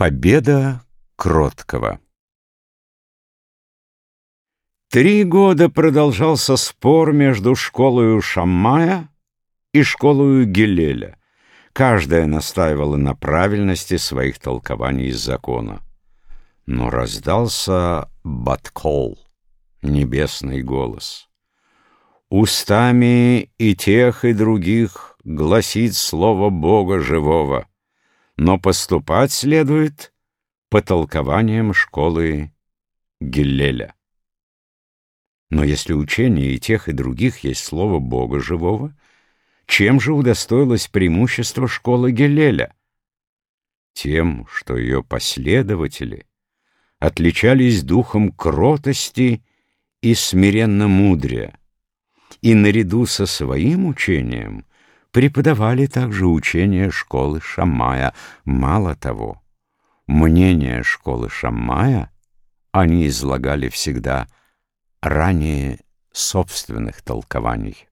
Победа Кроткого Три года продолжался спор между школою Шаммая и школою Гелеля. Каждая настаивала на правильности своих толкований из закона. Но раздался Баткол, небесный голос. Устами и тех, и других гласит слово Бога живого но поступать следует по толкованиям школы Гиллеля. Но если учение и тех, и других есть слово Бога живого, чем же удостоилось преимущество школы Гелеля? Тем, что ее последователи отличались духом кротости и смиренно мудрия, и наряду со своим учением преподавали также учение школы Шамая. Мало того, мнение школы Шамая они излагали всегда ранее собственных толкований.